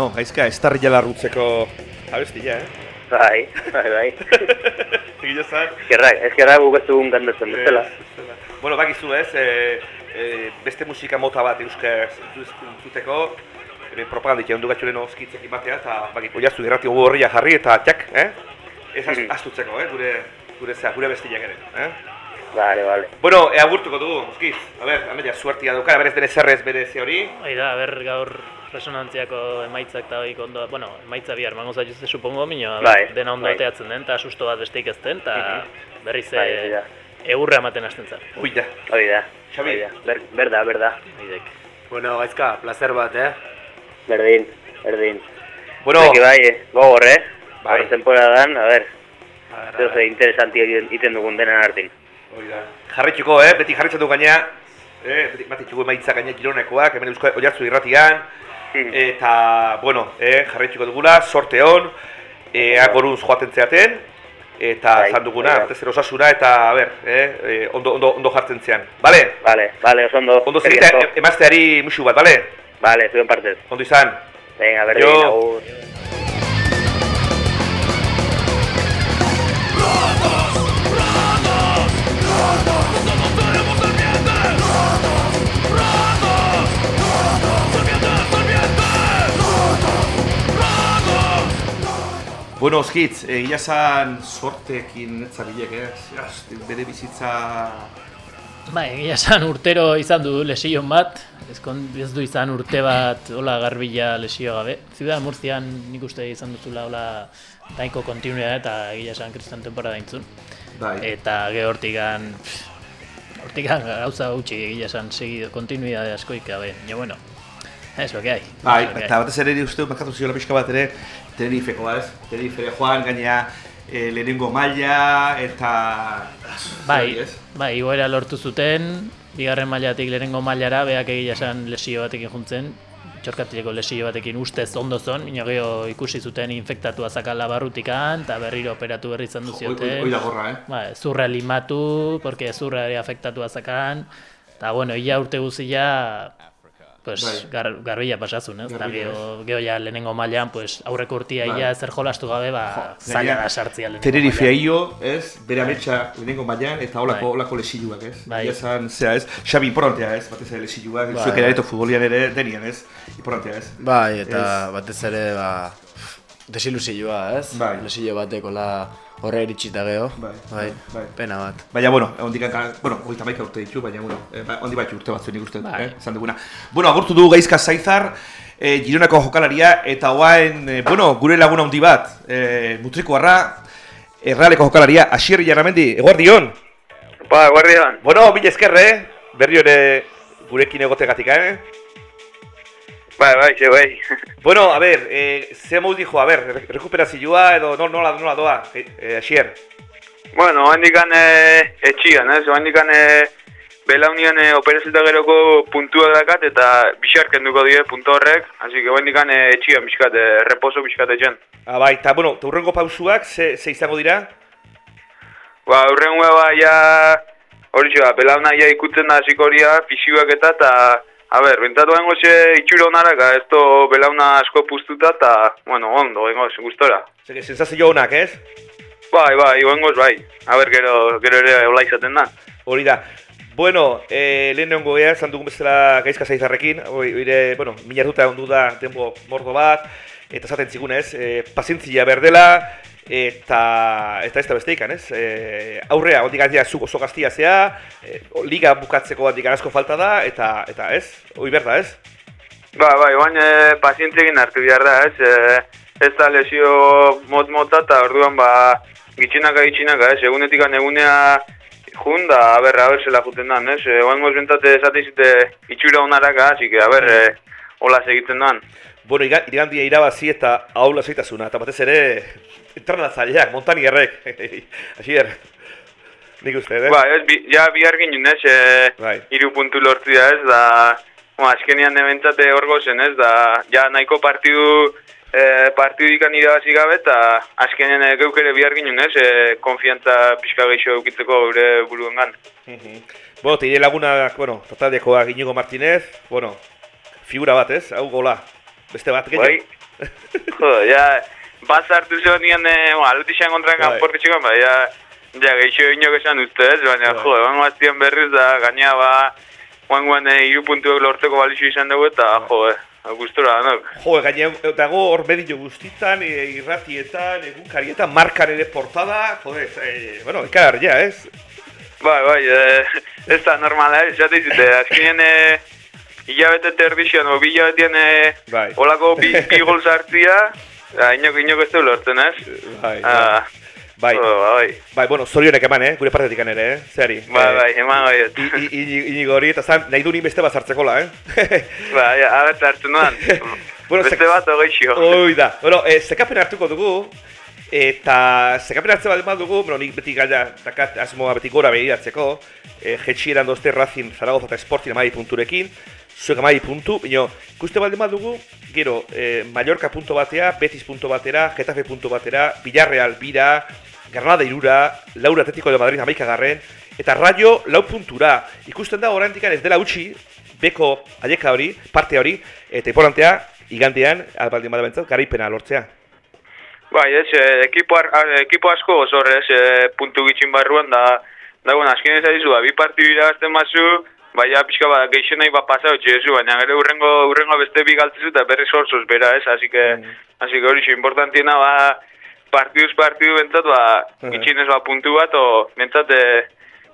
Bueno, gaizka, estarri jala rutzeko abestia, eh? Bai, bai, bai. Egia zan. Eskerrak, eskerrak guk ez dugun kantatzen bezala. Bueno, bakizu ez, e, e, beste musika mota bat euskaz entzuteko, e, propagandik egon dugatxuren oskitzekin batea, eta bakit, oiaztu irrati gogo horria jarri eta txak, eh? Ez az, astutzeko, eh? Gure, gure, zea, gure bestiak ere, eh? Vale, vale. Bueno, ea agurtuko dugu, oskiz. A ber, amelia, suertia daukara, berez dene zerrez bere ze hori. Hori da, ber gaur resonantziako emaitzak eta hoik ondo, bueno, emaitza bihar mango zaituzte supongo, minio Bai, dena ondo bai. ateatzen den, eta susto bat besteik ez den, eta berriz Bai, hori da. e, eurra ematen hasten zen. Ui da. Hori da. Xabi. hori da. Ber, berda, berda. Bidek. Bueno, gaizka, placer bat, eh? Berdin, berdin. Bueno, Zeki bai, eh, gogor, eh? Bai. Bai. temporadan, a a zer ze interesanti egiten iten dugun denen artin. hori da. Jarretxuko, eh? Beti jarretzen du gaina, eh? Beti emaitza gaina gironekoak, hemen eusko oiartzu irratian. Eta, bueno, eh? jarretxuko dugula, sorte hon, ea goruz joaten zeaten, eta Bai, duguna, bai. ere osasuna, eta, a ber, eh? eh, ondo, ondo, ondo jartzen zean. Bale? Vale, vale, oso ondo. Ondo e- emazteari musu bat, bale? Vale, zuen partez. Ondo izan. Venga, berdin, agur. Bueno, oskitz, egia zan sortekin netzabilek, eh? Zaz, bere bizitza... Bai, egia esan urtero izan du lesion bat, ez, kon, ez du izan urte bat hola garbila lesio gabe. Ziudad Murzian nik uste izan duzula hola nahiko kontinuidad eta egia esan kristan temporada intzun. Bai. Eta ge hortigan, hortigan gauza gutxi egia esan segido, kontinuidade askoik gabe. Baina bueno, es lo que hay. Bai, eta batez ere uste dut markatu ziola pixka bat ere Tenerifeko, ez? Tenerifere joan, gainea e, lehenengo maila, eta... Bai, bai, igoera lortu zuten, bigarren mailatik lehenengo mailara, beak egia esan lesio batekin juntzen, txorkatileko lesio batekin ustez ondo zon, ino geho ikusi zuten infektatua zakala barrutikan, eta berriro operatu berri izan du Hoi- hoi- zioten. hoi da gorra, eh? Ba, zurra limatu, porque zurra ere afektatua zakan, eta bueno, ia urte guzia, pues, Bai. gar, garbila pasazun, ez? Garbila, geho, geho ja lehenengo mailan, pues, aurreko urtia Bai. ia zer jolastu gabe, ba, zaila da sartzia lehenengo Tenerife mailan. aio, ez? Bere ametsa lehenengo mailan, eta holako, Bai. holako lesiluak, ez? Bai. Egia zan, zera, ez? Xabi, importantea, ez? Batez ere lesiluak, Bai. zuek ere eto futbolian ere denian, ez? Importantea, ez? Bai, eta Ez. batez ere, ba, desilusioa, ez? Bai. Lesio bateko la horre iritsita geho. Bai, bai, bai. pena bat. Baina, bueno, ondik anka, bueno, hogeita maika urte ditu, baina, bueno, eh, ba, ondi bat urte batzu nik uste, Bai. eh, esan duguna. Bueno, agurtu du gaizka zaizar, eh, Gironako jokalaria, eta oain, eh, bueno, gure laguna handi bat, eh, mutriko harra, errealeko jokalaria, Asier Jarramendi, eguardion! Pa, guardian. Bueno, mila eskerre, eh? berri ere gurekin egotegatik, eh? Bai, bai, ze bai. Bueno, a ber, eh, ze modu dijo, a ber, re- rekuperazioa edo no, nola, nola doa, eh, eh, Asier? Bueno, handikan e, etxian, ez? Handikan e, belaunian e, operazioa geroko puntua dakat eta bixar kenduko die puntu horrek, hasi que handikan e, etxian bizkat, e, reposo bizkat etxen. Ah, bai, eta, bueno, eta hurrengo pausuak, ze, ze izango dira? Ba, urrengoa ba, ja, hori ba, belauna ja ikutzen da hasiko horia, fisioak eta, eta, a ber, bentatu bengo ze itxuro honaraka, ez to belauna asko puztuta, eta, bueno, ondo, bengo, gustora. Zeke, sensazio honak, ez? Bai, bai, bengoz, bai. A ber, gero, gero ere hola izaten da. Hori da. Bueno, eh, lehen nengo geha, esan dugun bezala gaizka zaizarrekin, oire, bueno, minartuta ondu da tempo mordo bat, eta esaten zigunez, eh, pazientzia berdela, eta eta ez da besteikan, ez? Eh, aurrea, ondik gantzia zu oso gaztia zea, eh, liga bukatzeko ondik asko falta da, eta, eta ez? Hoi berda, ez? Ba, bai, oain e, pazientzekin hartu behar da, ez? E, ez da lesio mot mota eta orduan ba gitxinaka gitxinaka, ez? Egunetik egunea jun da, a ber, a ber, zela juten dan, ez? E, oain goz bentate esate izute itxura honaraka, así que, a ber, e, hola segitzen dan. Bueno, iga- iragandia irabazi eta haula zeitasuna, eta batez ere, entrenatzaileak, montanierrek, Asier, nik uste, eh? Ba, ez, bi, ja bihar ginen, ez? E, Bai. Iru puntu lortu da, ez? Da, ba, azkenean ebentzate hor gozen, ez? Da, ja nahiko partidu e, partidu ikan irabazi gabe, eta azkenean e, geuk ere bihar ginen, ez? E, konfiantza pixka gehiago eukitzeko gure buruengan. Mhm. Bueno, teire lagunak, bueno, totaldekoak Inigo Martinez, bueno, figura bat, ez? Hau gola. Beste bat, gehiago. Bai, ja, bat hartu zegoen nien, e, bueno, alutixan kontra Bai. kanportitxekoan, ba, ja, ja, geixo inok esan uste, ez, baina, Bai. jo, egon baztien berriz da, gaina, ba, guan guan e, iru puntuak lortzeko balixo izan dugu, eta, Bai. jo, e, gustura danok. Jo, gaine, dago hor bedillo guztitan, e, irratietan, egunkarietan, markan ere portada, jode, e, bueno, ikar, ja, ez? Bai, bai, e, ez da normala, ez, jate izute, azkenean, e, hilabete terdixian, o bi hilabetien, e, Bai. olako bi, bi gol sartzia, inok, inok ez du lortzen, ez? Bai, Ah, bai, jo, bai, bai, bueno, zorionek eman, eh, gure partetik ere, eh, zeari. bai, Eh, bai, eman bai, Inigo hori, eta zan, nahi du ni beste bat zartzekola, eh? Ba, ja, agertu hartu noan. Bueno, Beste bat ogeixo. Hoi da. Bueno, e, zekapen hartuko dugu, eta zekapen hartze bat dugu, bueno, nik beti gaila dakat asmoa beti gora begiratzeko, e, jetxieran dozte Racing Zaragoza eta Sporting amai punturekin, zuek amai puntu, baina ikuste baldin badugu, gero, e, Mallorca punto batea, Betis punto batera, Getafe punto batera, Villarreal bira, Granada irura, Laura Atletico de Madrid amaika garren, eta Rayo lau puntura. Ikusten da oraindik ez dela utxi, beko aieka hori, parte hori, eta importantea, igandean, albaldin bada bentzat, garaipena lortzea. Bai, ez, eh, ekipo, ar, ekipo asko oso horrez, eh, puntu gitxin barruan, da, da, bueno, azken ez adizu, bi partidu iragazten bazu, bai, ja, pixka bat, geixo nahi bat pasa hotxe ezu, baina gero urrengo, urrengo beste bi galtzezu eta berriz horzoz bera, ez, así que, así que hori, importantiena, ba, partiduz partidu bentzat, ba, gitxinez, ba, puntu bat, o, bentzat, eh,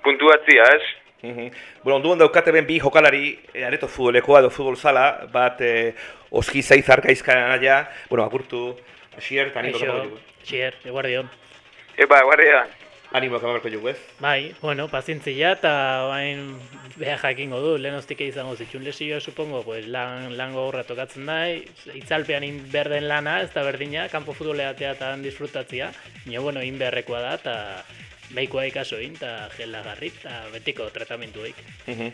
puntu batzia, ez? Mhm. Bueno, onduan daukate ben bi jokalari e, areto futbolekoa edo futbol sala, bat e, oski zaizar gaizkan aia, bueno, animo Eixo, kamarko xier, eguardion. Epa, guardia. Animo kamarko jugu, ez? Bai, bueno, pazientzia eta bain beha jakingo du, lehen hostik izango zitxun lesioa, supongo, pues lan, lan gogorra tokatzen da, itzalpean in behar den lana, ez da berdina, kanpo futboleatea eta disfrutatzia, baina, bueno, in beharrekoa da, eta behikoa ikaso in, eta gelagarri, eta betiko tratamentuik. Mhm.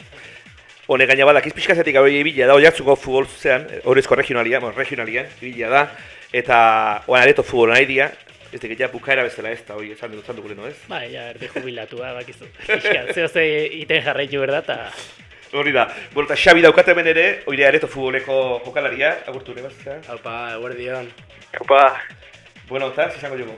Hone gaina badak izpizkazetik hori ibila da, oiartzuko futbol zean, horrezko regionalia, bueno, regionalian, ibila da, eta oan areto futbol nahi dia, ez dek ja bukaera bezala ez da, hori esan dut zandu no ez? Bai, ja, erdi jubilatua, bakizu. Zeo ze iten jarraitu berda, eta Hori da, bueno, eta Xabi daukate hemen ere, oire areto futboleko jokalaria, agurtu ere bazka. Haupa, eguerdion. Epa, Bueno, eta, zizango jogu.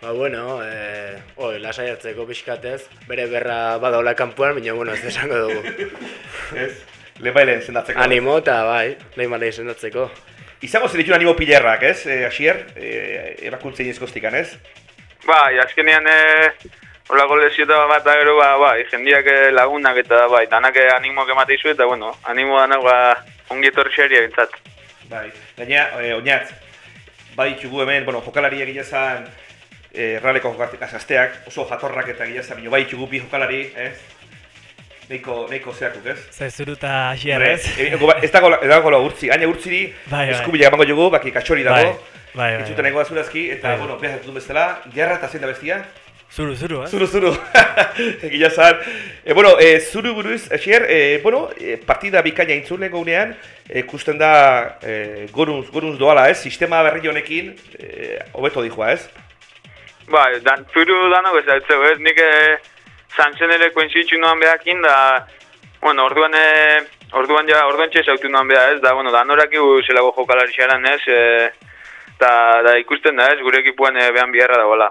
Ba, bueno, eh, oi, lasai hartzeko pixkatez, bere berra badaula kanpuan, baina, bueno, ez esango dugu. Ez? Lehenbailen sendatzeko. Animo eta bai, lehin malei sendatzeko. Izango zer ditun animo pilerrak, ez? E, asier, e, erakuntzen izkostikan, ez? Bai, azkenean eh holako lesiota bat da gero ba, bai, jendiak eh, lagunak eta bai, danak eh, animoak emate izu eta bueno, animo danak ba ongi etorri xeria bintzat. Bai. Gaina, e, oinatz, baditugu hemen, bueno, jokalari egia zan, e, raleko azazteak, oso jatorrak eta egia zan, baina baditugu bi jokalari, ez? Neiko, neiko zeakuk, ez? Zaizuru eta asier, ez? E, ego ba- ez dago, ez dago la urtzi, gaina urtziri, Bai, bai. eskubila emango jugu, baki katxori dago, Bai, bai, bai. entzuten nago azurazki, eta, Bai. bueno, behar dut bezala, gerra eta zein da bestia, Zuru, zuru, ez? Zuru, zuru. Egia zan. E, bueno, e, zuru buruz, Asier, e, bueno, e, partida bikaina intzun unean, e, ikusten da e, gorunz, gorunz doala, ez? Sistema berri honekin, e, hobeto dijoa, ez? Bai, dan, zuru danok ez dut ez, nik eh, zantzen ere koinzitzu noan behakin da, bueno, orduan, eh, orduan ja, orduan txez autu noan beha ez, da, bueno, danorak igu zelago jokalari xaran ez, eh, da, da ikusten da ez, gure ekipuan eh, behan biharra dagoela.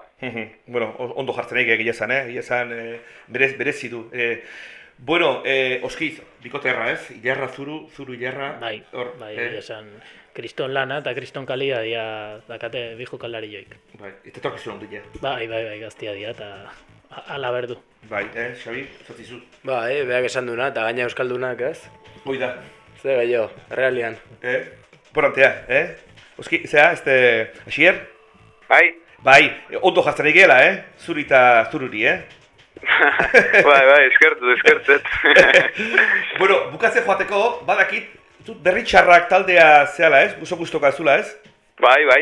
bueno, ondo jartzen egin egia zan, eh? Egia zan, e, berez, berezi du. E, bueno, e, oskiz, bikoterra, ez? Ilarra zuru, zuru ilarra. bai, hor, bai, eh? esan, kriston lana eta kriston kalia dia dakate bi jokalari joik. Bai, ez etorkizun ondo ja. Bai, bai, bai, gaztia dia eta ala berdu. Bai, eh, Xabi, zatzizu. Bai, beak esan duna, eta gaina euskaldunak, ez? Hoi da. Ze gehiago, realian. Eh? Porantea, eh? Oski, zera, este, Asier? Bai? Bai, ondo jartzen egela, eh? Zuri eta zururi, eh? bai, bai, eskertu, eskertzet. bueno, bukatzen joateko, badakit, zut berri txarrak taldea zehala, ez? Guzo guztoka zula, ez? bai, bai.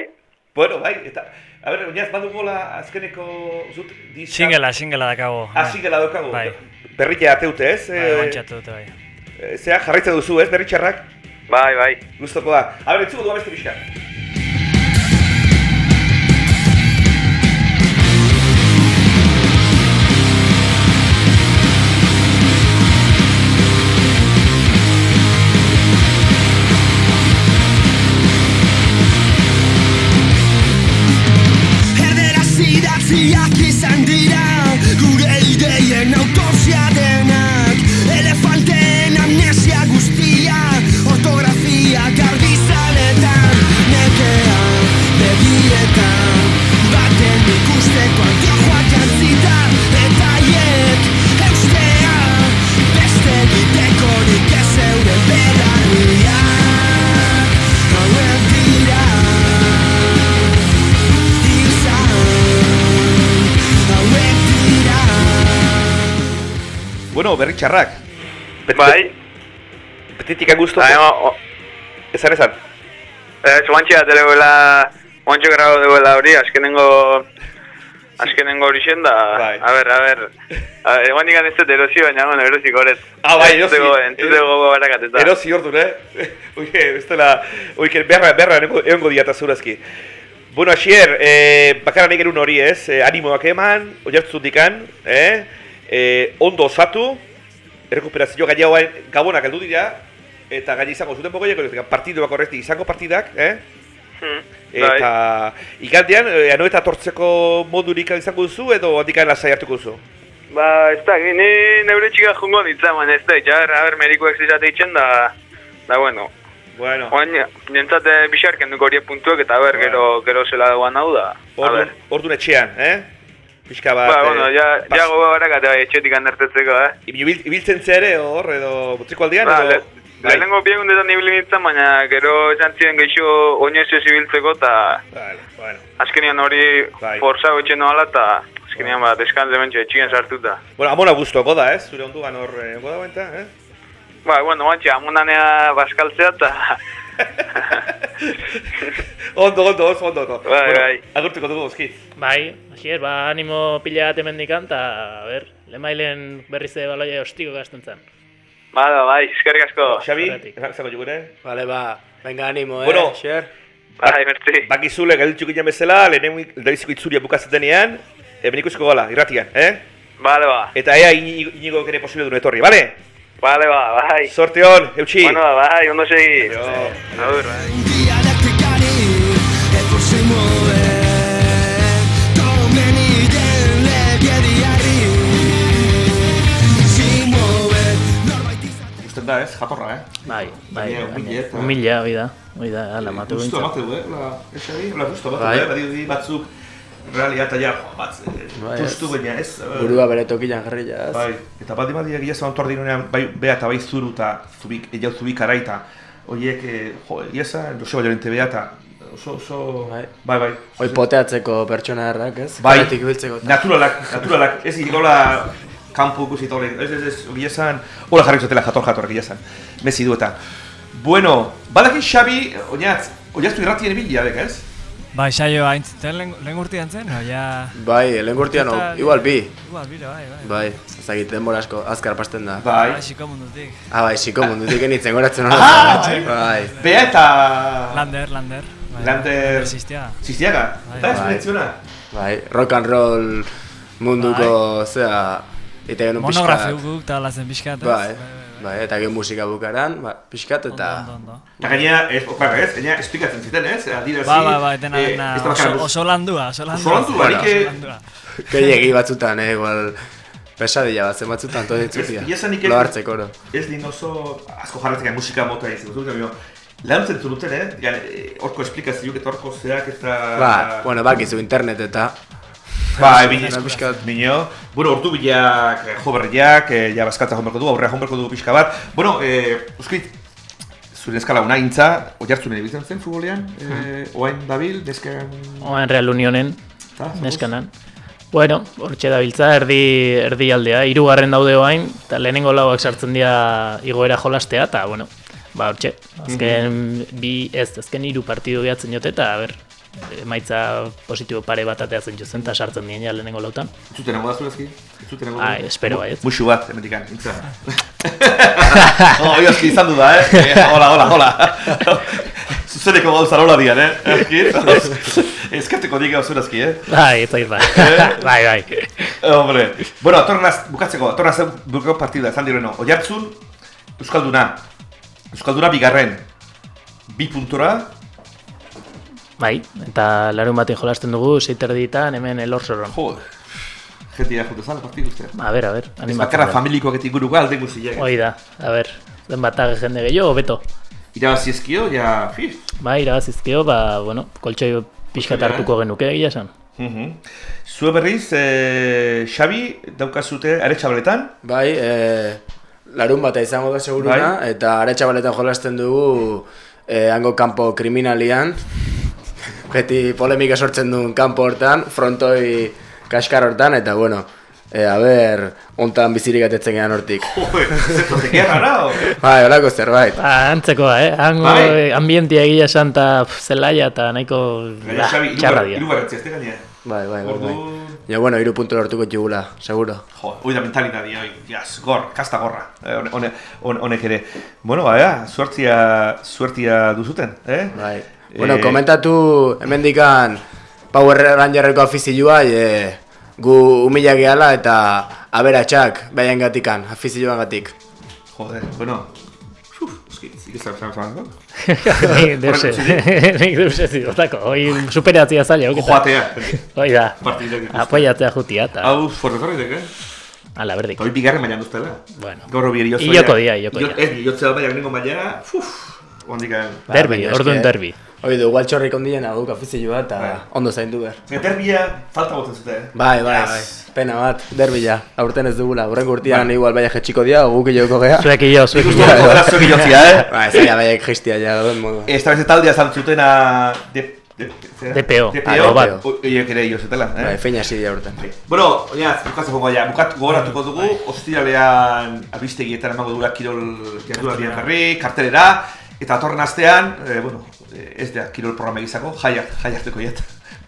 Bueno, bai, eta, a ber, oinaz, badugola azkeneko zut diska... Singela, singela dakago. Ah, singela daukagu. Bai. Berria ateute, ez? Bai, Eh, bantxatu dute, bai. eh, Zea, jarraitzen duzu, ez? Berri txarrak? Bai, bai. Guztoko da. A ber, entzuko du beste pixka. Bueno, berri txarrak. Beti- Bai, Betitik angusto. bai, o, o, Esan esan. eh, txuantxea telegoela, montxo grabo duela hori, azkenengo, azkenengo hori da, Bai. a ber, a ber, a ber, egon digan ez dut erosi, baina bueno, erosi gorez. Ah, bai, erosi. Entzute gogo barakateta. Erosi ordun, eh? Oike, ez dela, oike, beharra, beharra egongo- egongo diata zurazki. Bueno, Asier, eh, bakarra nahi gerun hori ez, eh, animoak eman, oiartzun dikan, eh? Eh, ondo osatu, errekuperazio gaina hauen gabonak heldu dira, eta gaina izango zuten pogoieko, partiduak horretik izango partidak, eh? Hmm, bai. Eta igandean, eh, anoeta tortzeko modurik izango duzu, edo handikan lasai hartuko duzu? Ba, ez da, ni neure txika jungo ditza, baina ez da, ja, a ber, medikoek zizate itxen da, da, bueno, Bueno, Oain, nintzate bixarken duko horiek puntuek, eta ber, gero, gero zela duan hau da. Ordu, ber. ordun etxean, eh? Pixka bat... Ba, eh, bueno, ja, pas- ja gogo barakate bai, etxetik anertetzeko, eh? Ibil, ibiltzen zere hor, edo butriko aldean, Ba, edo... le, lehenengo biegundetan ibili nintzen, baina gero esan ziren geixo oinezio zibiltzeko, eta Vale, bueno. azkenean hori Bai. forza gotxe noala, eta azkenean ba, deskanze mentxe etxien sartuta. Bueno, amona guztuako da, ez? Zure onduan hor, eh, goda baita, eh? Ba, bueno, bantxe, amunanea baskaltzea, eta... ondo, ondo, oso ondo, ondo. Bai, bueno, bai. Agurtuko dugu, oski. Bai, Asier, ba, animo pila bat emendikan, eta, a ber, lemailen berriz ere baloia ostiko gazten zen. Ba, da, bai, eskerrik asko. Xabi, zango jugure. Vale, ba, venga, animo, eh, Bueno. Xer? Bai, merci. Bakizule, galditxuk ginen bezala, lehenengo lehenbiziko itzuria bukatzen denean, eben ikusiko gala, irratian, eh? Bale, ba. Eta ea inigo, inigo ere posible duen etorri, bale? Bale, ba, bai. Sorte hon, eutxi! Bueno, bai, ondo segi. Agur, bai. Da, ez? Jatorra, eh? Bai, bai, bai, humila, eta- humila, hoi da, hoi da, ala, matu Gusto bintzat. amate du, eh? La, Xabi, la gusto amate Bai. du, eh? Badirudi batzuk, realitatea ja, bat, Bai, justu baina, ez? eh, Burua bere tokilan jarri jaz. Bai, eta bat dima egia esan ontor dinunean, bai, bea eta bai zuru eta zubik, egau zubik araita, horiek, eh, jo, egia esan, Joseba Llorente bea eta oso, oso, Bai. bai, bai. Hoi poteatzeko pertsona errak, ez? Bai, naturalak, naturalak, ez ikola kanpo ikusi eta hori, ez, ez, ez, egia esan, hola jarri zutela jator jator, egia esan, mezi du eta. Bueno, badaki Xabi, oinatz, oinaztu irratien bila, dek, ez? Bai, saio haintzuten lehen, lehen urtean zen, no, ja... Bai, lehen gurtian, no, igual bi. Igual, bire, bai, bai. Bai, ezagit denbora asko, azkar pasten da. Bai. Bai, xiko mundutik. Ah, bai, xiko mundutik enitzen goratzen hori. Ah, bai. Bea eta... Lander, Lander. Bai, Lander... Existia. Zistiaga? Bai. Bai, ez Bai. Bai, rock and roll munduko, zera, eta genuen pixkat. Monografio guk eta lazen pixkat, ez? Bai, bai, eta gen musika bukaran, ba, pixkat eta... Eta gainera, ez, okarra ez, gainera esplikatzen ziten ez, adirazi... Ba, ba, ba, dena, eh, dena, ez da oso, oso landua, oso landua. Oso landua, nik, eh, Oso landua. Gehiegi batzutan, eh, igual, pesadilla bat, zen batzutan, todo ditzutia. Ez- ez- Lo hartzeko, oro. Ez din oso asko jarratzen musika mota izan dut, gero, lantzen zuruten, eh? Gan, eh, horko esplikazioak eta horko zeak eta... Ba, bueno, bakizu internet eta... Ba, ebin Baina pixkat- Bino, bueno, ordu bilak, eh, jo berriak, eh, ja bazkatza jomerko du, aurrea jomerko du pixka bat. Bueno, eh, Euskrit, zure eskala una intza, oiartzunen ibiltzen zen futbolean, eh, oain dabil, neskan... Oan Real Unionen, Ta, neskanan. Bueno, hortxe dabiltza, erdi, erdi aldea, hirugarren daude oain, eta lehenengo lauak sartzen dira igoera jolastea, eta, bueno, ba, hortxe, azken bi, ez, azken hiru partidu gehatzen jote, eta, ber, emaitza positibo pare bat ateatzen jozen, eta sartzen dien ja lehenengo lautan. Zuten nago da zurazki? Zuten nago Ai, espero baietz. Muxu bat, emetikan, intza. oh, oiazki izan du da, eh? eh? Hola, hola, hola. Zuzeneko gauza nola dian, eh? Euskit? Eskateko dik gauza zurazki, eh? Bai, ez dakit, bai. bai, bai. Hombre. Bueno, atornaz, bukatzeko, atornaz bukako partida, esan direno. Oiartzun, Euskalduna. Euskalduna bigarren. Bi puntora. Bai, eta larun batean jolasten dugu, zeiterditan hemen elorzoron. Joder. Jentia jute zala partidu uste. A ber, a ber, Ez bakarra familikoak eta inguruko alde guziak. Hoi da, a ber, den batak jende gehiago, beto. Irabazi ezkio, ja, fi. Bai, irabazizkio, ba, bueno, koltsoi pixkat hartuko genuke egia esan. Mhm. Zue berriz, eh, Xabi, daukazute aretxabaletan. Bai, e, larun bata izango da seguruna, Bai. eta aretxabaletan jolasten dugu e, hango kanpo kriminalian. Beti polemika sortzen duen kanpo hortan, frontoi kaskar hortan, eta bueno, e, a ber, ontan bizirik atetzen gehan hortik. Joder? Bai, holako zerbait. Ba, antzekoa, eh? Hango Bai. ambientia egia esan eta pf, zelaia eta nahiko Xabi, txarra iru dira. garratzi, ez te gainea. Bai, bai, bai, bai. Ja, bueno, iru puntu lortuko txugula, seguro. Jo, hoi da mentalitatea, hoi, jas, gor, kasta gorra, eh, hone- hone- hone- honek ere. Bueno, baina, suertia, suertia duzuten, eh? Bai. Bueno, Eh, komentatu hemendikan Power Rangerreko afizioa, e, gu humila gehala eta aberatsak behaien gatikan, afizioan gatik. Joder, bueno, uf, eski, zik ez zara zara, no? Nik deuse, nik deuse zidotako, hoi superatzia zaila, oketa. Joatea, Hoi da, apoiatzea jutia eta, Hau, forretorritek, eh? ala berdik. Hoi bigarren mailan duztela. Bueno, Gaur bieri jotzea. Iloko dia, iloko dia. Ez, jotzea baina nengo maila, uf, ondik eh. derbi, orduan eske- derbi. Hoi du, igual txorrik ondien aguk afizioa eta Bai. ondo zaindu behar. Derbia, falta botzen zute, eh? Bai, bai, bai. Pena bat, derbila, aurten ez dugula. Horren urtean igual baia jetxiko dia, guk joko gea. Zuek iyo, zuek gora zuek jotzia, eh? Bai, zaila baiak jistia ja, duen modu. Esta vez taldea zantzutena... De? DPO, DPO, alo bat. Oiek ere jozetela, eh? Bai, feina hasi dia aurten. Bueno, oinaz, bukatzen jongo ja, bukat gogoratuko dugu, ostiralean albistegietan emango dugula kirol jardunaldian berri, kartelera, eta atorren astean, eh, bueno, ez da kirol programa egizako, jaiak, jai hartuko jet.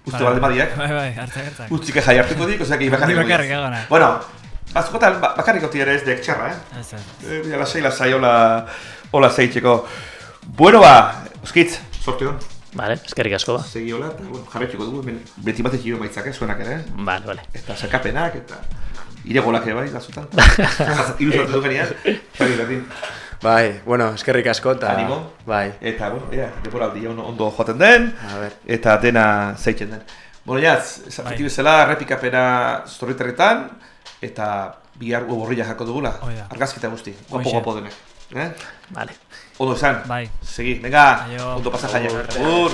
Uste balde badiak, Bai, bai, hartzak, hartzak. utzike jai hartuko dik, oseak bakarrik Ni bakarrik, goiz. agona. Bueno, batzukotan ba- bakarrik oti ere ez dek txarra, eh? Ez, ez. Eh, ja, lasai, lasai, hola, hola zeitzeko. Bueno ba, oskitz, sorte hon, Vale, eskerrik asko ba. segi hola, eta bueno, jarretxiko dugu, hemen beti batek jo maitzak, eh, zuenak ere, eh? Vale, vale. eta sakapenak, eta ire golak ere bai, batzutan. Iru sortu du genean, Xabi berdin. Bai, bueno, eskerrik asko eta... Animo. Bai, Eta, bueno, ea, deporaldi ondo, ondo joaten den, a ber. eta dena zeitzen den. Bueno, jaz, esan Bai. bezala, errepikapena zorriterretan, eta bihar borrilla jako dugula. Hoi da. Argazkita guzti, guapo Hoxe. guapo denek. Eh? Vale. Ondo esan. Bai. Segi, venga, Aio. ondo pasa jaia. Agur.